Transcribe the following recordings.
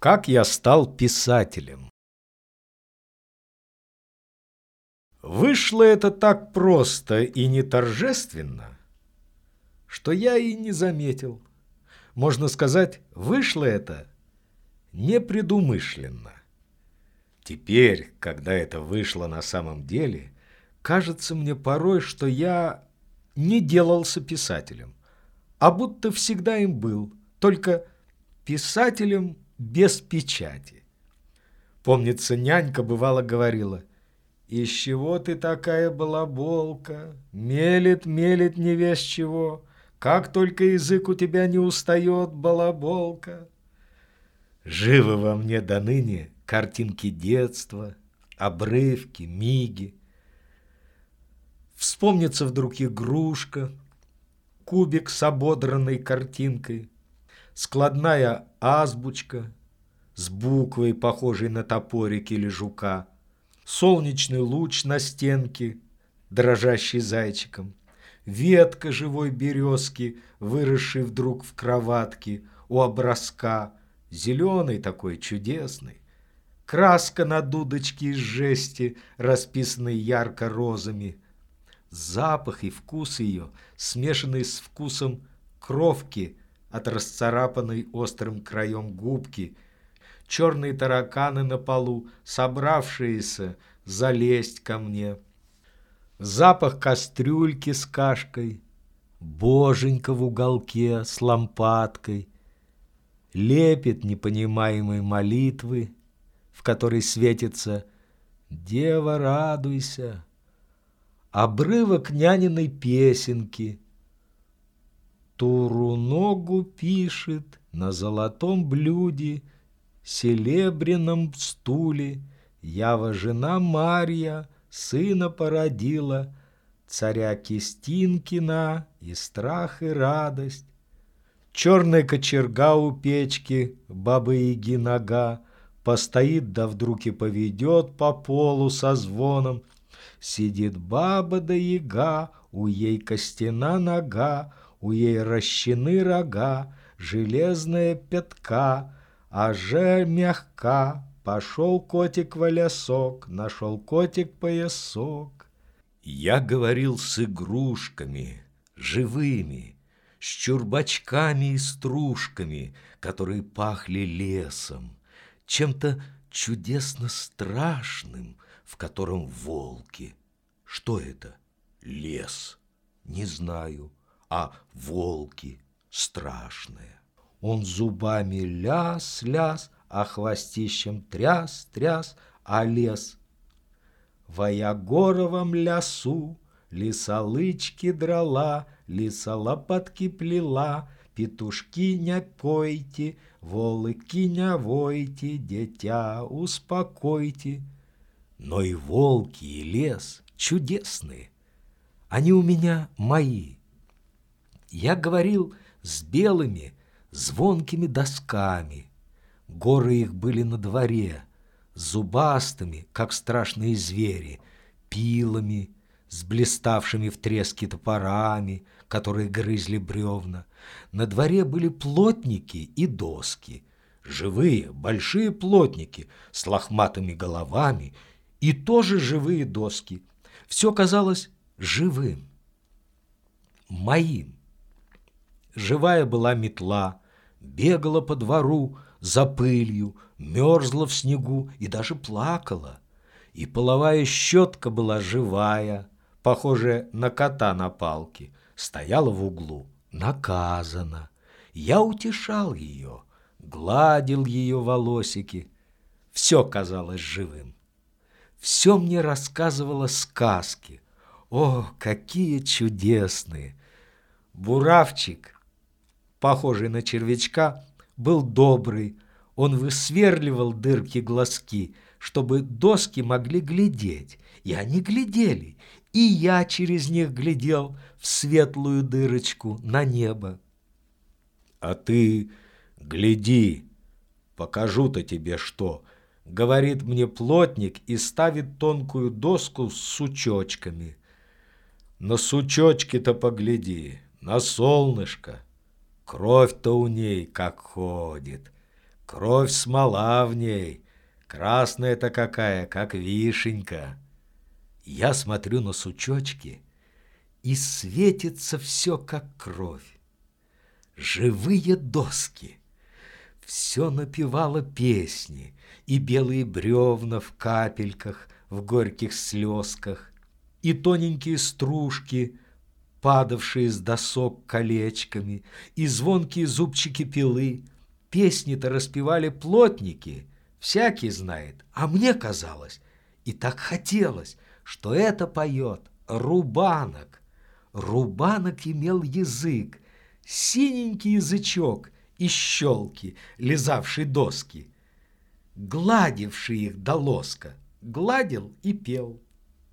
Как я стал писателем? Вышло это так просто и не торжественно, что я и не заметил. Можно сказать, вышло это непредумышленно. Теперь, когда это вышло на самом деле, кажется мне порой, что я не делался писателем, а будто всегда им был, только писателем без печати. Помнится, нянька бывало говорила, «Из чего ты такая балаболка? Мелет, мелет не весь чего. Как только язык у тебя не устает, балаболка». Живы во мне до ныне картинки детства, обрывки, миги. Вспомнится вдруг игрушка, кубик с ободранной картинкой, складная азбучка с буквой, похожей на топорик или жука, солнечный луч на стенке, дрожащий зайчиком, ветка живой березки, выросшей вдруг в кроватке у образка, зеленый такой чудесный, краска на дудочке из жести, расписанной ярко-розами, запах и вкус ее, смешанный с вкусом кровки от расцарапанной острым краем губки, черные тараканы на полу, собравшиеся залезть ко мне, запах кастрюльки с кашкой, боженька в уголке с лампадкой, лепет непонимаемой молитвы, в которой светится «Дева, радуйся!» Обрывок няниной песенки. Туру ногу пишет на золотом блюде, Селебряном стуле, Ява жена Марья сына породила, Царя Кистинкина и страх и радость, Черная кочерга у печки, бабы-яги нога, Постоит, да вдруг и поведет по полу со звоном. Сидит баба да яга, у ей костяна нога, У ей рощены рога, железная пятка, А же мягка. Пошел котик в лесок, нашел котик поясок. Я говорил с игрушками, живыми, с чурбачками и стружками, которые пахли лесом, чем-то чудесно страшным, в котором волки. Что это? Лес. Не знаю. А волки страшные. Он зубами ляс-ляс, а хвостищем тряс-тряс, а лес в Аягоровом лясу Лисолычки драла, лиса лопатки плела, Петушки не пойте, волыки не войте, Дитя успокойте. Но и волки, и лес чудесные, Они у меня мои. Я говорил с белыми, звонкими досками. Горы их были на дворе, зубастыми, как страшные звери, пилами, с блиставшими в треске топорами, которые грызли бревна. На дворе были плотники и доски, живые, большие плотники с лохматыми головами и тоже живые доски. Все казалось живым, моим. Живая была метла, бегала по двору за пылью, мерзла в снегу и даже плакала. И половая щетка была живая, похожая на кота на палке, стояла в углу, наказана. Я утешал ее, гладил ее волосики. Все казалось живым. Все мне рассказывало сказки. О, какие чудесные! Буравчик, похожий на червячка, был добрый. Он высверливал дырки глазки, чтобы доски могли глядеть. И они глядели, и я через них глядел в светлую дырочку на небо. «А ты гляди, покажу-то тебе что!» Говорит мне плотник и ставит тонкую доску с сучочками. На сучочки-то погляди, на солнышко. Кровь-то у ней как ходит. Кровь смола в ней, красная-то какая, как вишенька. Я смотрю на сучочки, и светится все, как кровь. Живые доски. Все напевало песни, и белые бревна в капельках, в горьких слезках, и тоненькие стружки, падавшие с досок колечками, и звонкие зубчики пилы. Песни-то распевали плотники, всякий знает, а мне казалось, и так хотелось, что это поет Рубанок. Рубанок имел язык, синенький язычок и щелки, лизавший доски, гладивший их до лоска, гладил и пел,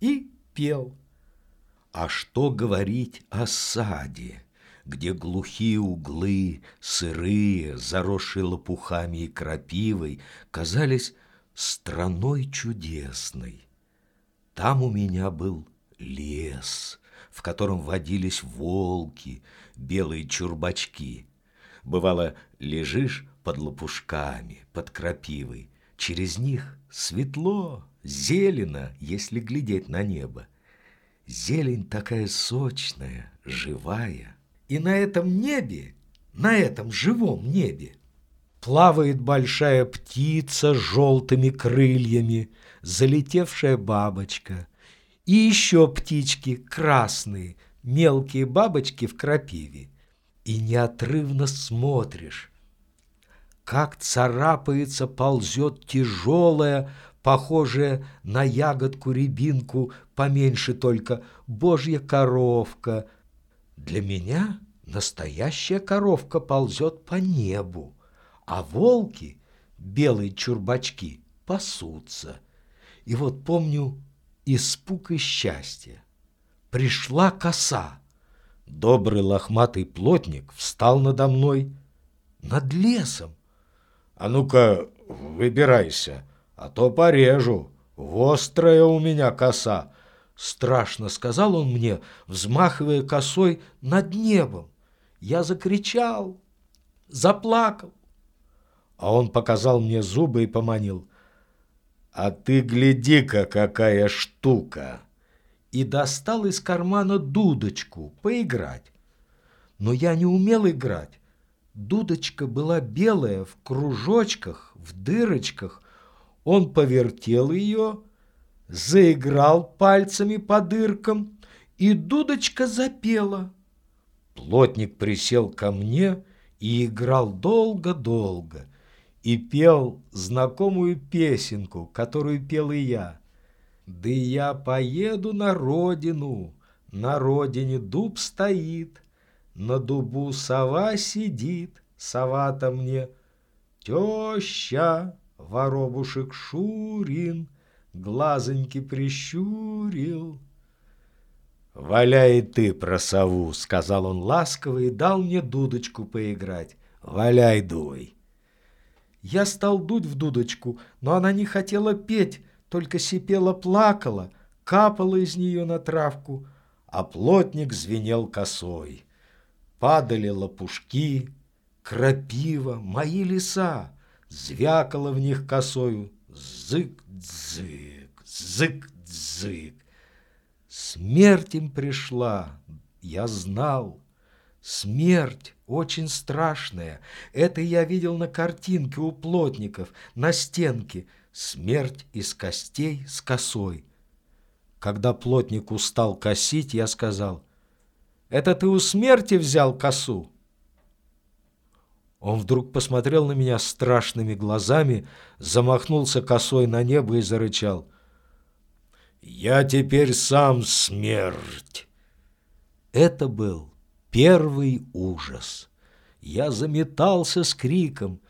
и пел. А что говорить о саде, где глухие углы, сырые, заросшие лопухами и крапивой, казались страной чудесной. Там у меня был лес, в котором водились волки, белые чурбачки. Бывало, лежишь под лопушками, под крапивой, через них светло, зелено, если глядеть на небо. Зелень такая сочная, живая. И на этом небе, на этом живом небе, плавает большая птица с желтыми крыльями, залетевшая бабочка, и еще птички красные, мелкие бабочки в крапиве. И неотрывно смотришь, как царапается, ползет тяжелая, похожая на ягодку-рябинку, поменьше только, божья коровка. Для меня настоящая коровка ползет по небу, а волки, белые чурбачки, пасутся. И вот помню испуг и счастье. Пришла коса. Добрый лохматый плотник встал надо мной, над лесом. «А ну-ка, выбирайся!» А то порежу. Острая у меня коса. Страшно сказал он мне, взмахивая косой над небом. Я закричал, заплакал. А он показал мне зубы и поманил. «А ты гляди-ка, какая штука!» И достал из кармана дудочку поиграть. Но я не умел играть. Дудочка была белая, в кружочках, в дырочках, он повертел ее, заиграл пальцами по дыркам, и дудочка запела. Плотник присел ко мне и играл долго-долго, и пел знакомую песенку, которую пел и я. «Да я поеду на родину, на родине дуб стоит, на дубу сова сидит, сова-то мне теща». Воробушек Шурин глазоньки прищурил. «Валяй ты про сову», — сказал он ласково и дал мне дудочку поиграть. «Валяй, дуй». Я стал дуть в дудочку, но она не хотела петь, только сипела плакала, капала из нее на травку, а плотник звенел косой. Падали лопушки, крапива, мои леса звякало в них косою. Зык-дзык, зык-дзык. Смерть им пришла, я знал. Смерть очень страшная. Это я видел на картинке у плотников, на стенке. Смерть из костей с косой. Когда плотник устал косить, я сказал, «Это ты у смерти взял косу?» Он вдруг посмотрел на меня страшными глазами, замахнулся косой на небо и зарычал. «Я теперь сам смерть!» Это был первый ужас. Я заметался с криком.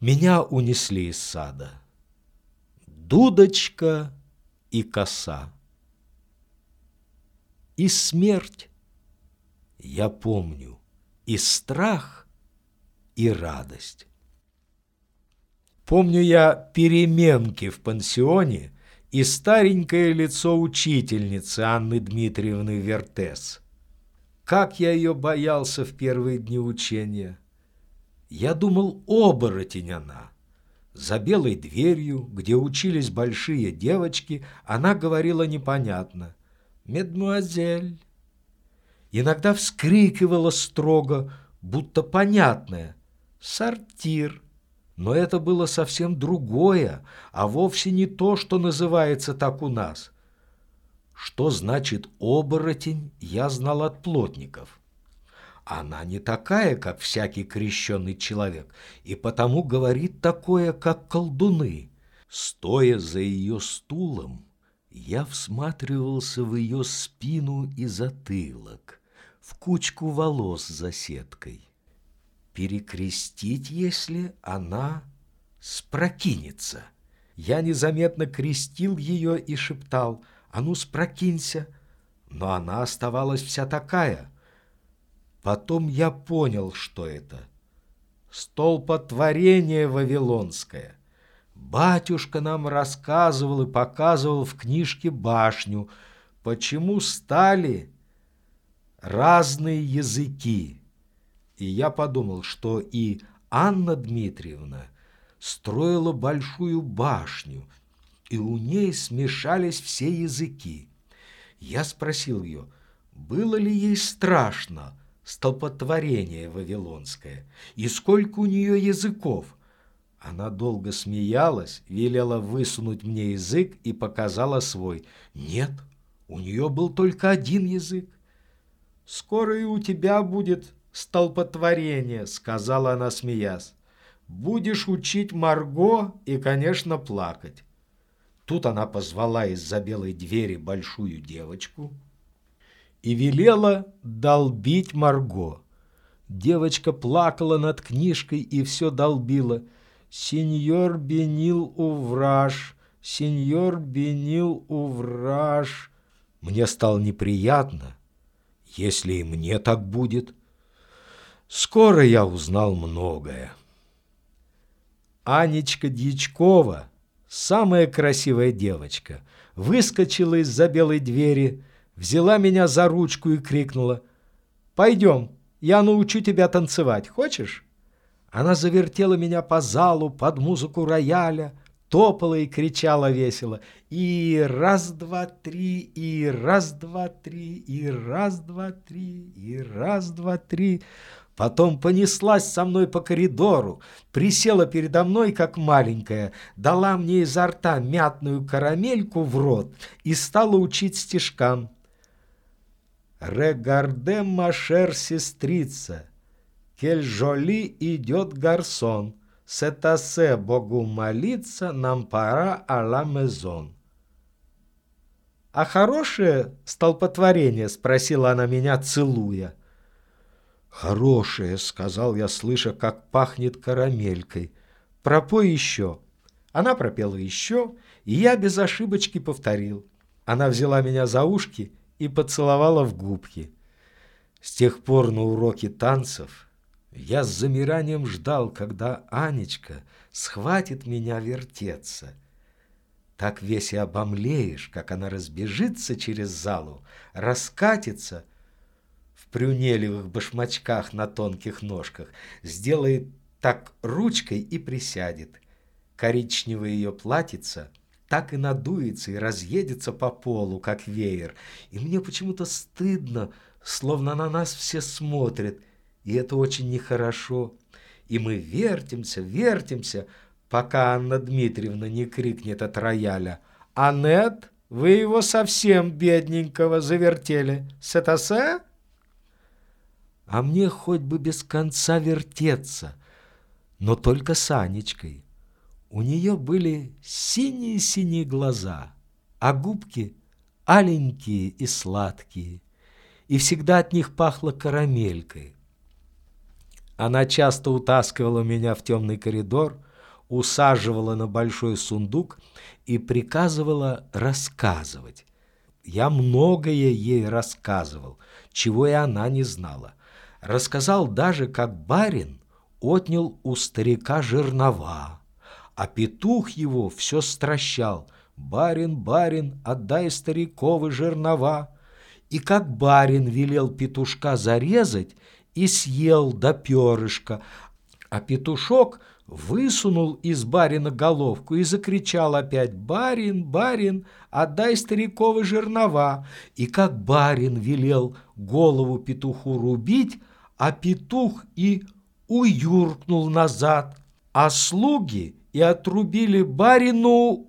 Меня унесли из сада. Дудочка и коса. И смерть, я помню, и страх — и радость. Помню я переменки в пансионе и старенькое лицо учительницы Анны Дмитриевны Вертес. Как я ее боялся в первые дни учения. Я думал, оборотень она. За белой дверью, где учились большие девочки, она говорила непонятно «Медмуазель». Иногда вскрикивала строго, будто понятное «Сортир». Но это было совсем другое, а вовсе не то, что называется так у нас. Что значит «оборотень» я знал от плотников. Она не такая, как всякий крещенный человек, и потому говорит такое, как колдуны. Стоя за ее стулом, я всматривался в ее спину и затылок, в кучку волос за сеткой. Перекрестить, если она спрокинется. Я незаметно крестил ее и шептал «А ну, спрокинься!» Но она оставалась вся такая — Потом я понял, что это. Столпотворение Вавилонское. Батюшка нам рассказывал и показывал в книжке башню, почему стали разные языки. И я подумал, что и Анна Дмитриевна строила большую башню, и у ней смешались все языки. Я спросил ее, было ли ей страшно, столпотворение вавилонское, и сколько у нее языков. Она долго смеялась, велела высунуть мне язык и показала свой. Нет, у нее был только один язык. «Скоро и у тебя будет столпотворение», — сказала она, смеясь. «Будешь учить Марго и, конечно, плакать». Тут она позвала из-за белой двери большую девочку, и велела долбить Марго. Девочка плакала над книжкой и все долбила. «Сеньор Бенил Увраж, сеньор Бенил Увраж». Мне стало неприятно, если и мне так будет. Скоро я узнал многое. Анечка Дьячкова, самая красивая девочка, выскочила из-за белой двери, взяла меня за ручку и крикнула «Пойдем, я научу тебя танцевать, хочешь?» Она завертела меня по залу под музыку рояля, топала и кричала весело. И раз-два-три, и раз-два-три, и раз-два-три, и раз-два-три. Потом понеслась со мной по коридору, присела передо мной, как маленькая, дала мне изо рта мятную карамельку в рот и стала учить стишкам. Регарде машер сестрица, кель жоли идет гарсон, Сетасе Богу молиться, нам пора а мезон. «А хорошее столпотворение?» — спросила она меня, целуя. «Хорошее», — сказал я, слыша, как пахнет карамелькой. «Пропой еще». Она пропела еще, и я без ошибочки повторил. Она взяла меня за ушки и поцеловала в губки. С тех пор на уроке танцев я с замиранием ждал, когда Анечка схватит меня вертеться. Так весь и обомлеешь, как она разбежится через залу, раскатится прюнелевых башмачках на тонких ножках, сделает так ручкой и присядет. Коричневое ее платьице — так и надуется и разъедется по полу, как веер. И мне почему-то стыдно, словно на нас все смотрят, и это очень нехорошо. И мы вертимся, вертимся, пока Анна Дмитриевна не крикнет от рояля. «Аннет, вы его совсем бедненького завертели. Сетасе?» А мне хоть бы без конца вертеться, но только с Анечкой. У нее были синие-синие глаза, а губки аленькие и сладкие, и всегда от них пахло карамелькой. Она часто утаскивала меня в темный коридор, усаживала на большой сундук и приказывала рассказывать. Я многое ей рассказывал, чего и она не знала рассказал даже, как барин отнял у старика жернова, а петух его все стращал «Барин, барин, отдай стариковы жернова!» И как барин велел петушка зарезать и съел до перышка, а петушок высунул из барина головку и закричал опять «Барин, барин, отдай стариковы жернова!» И как барин велел голову петуху рубить, а петух и уюркнул назад, а слуги и отрубили барину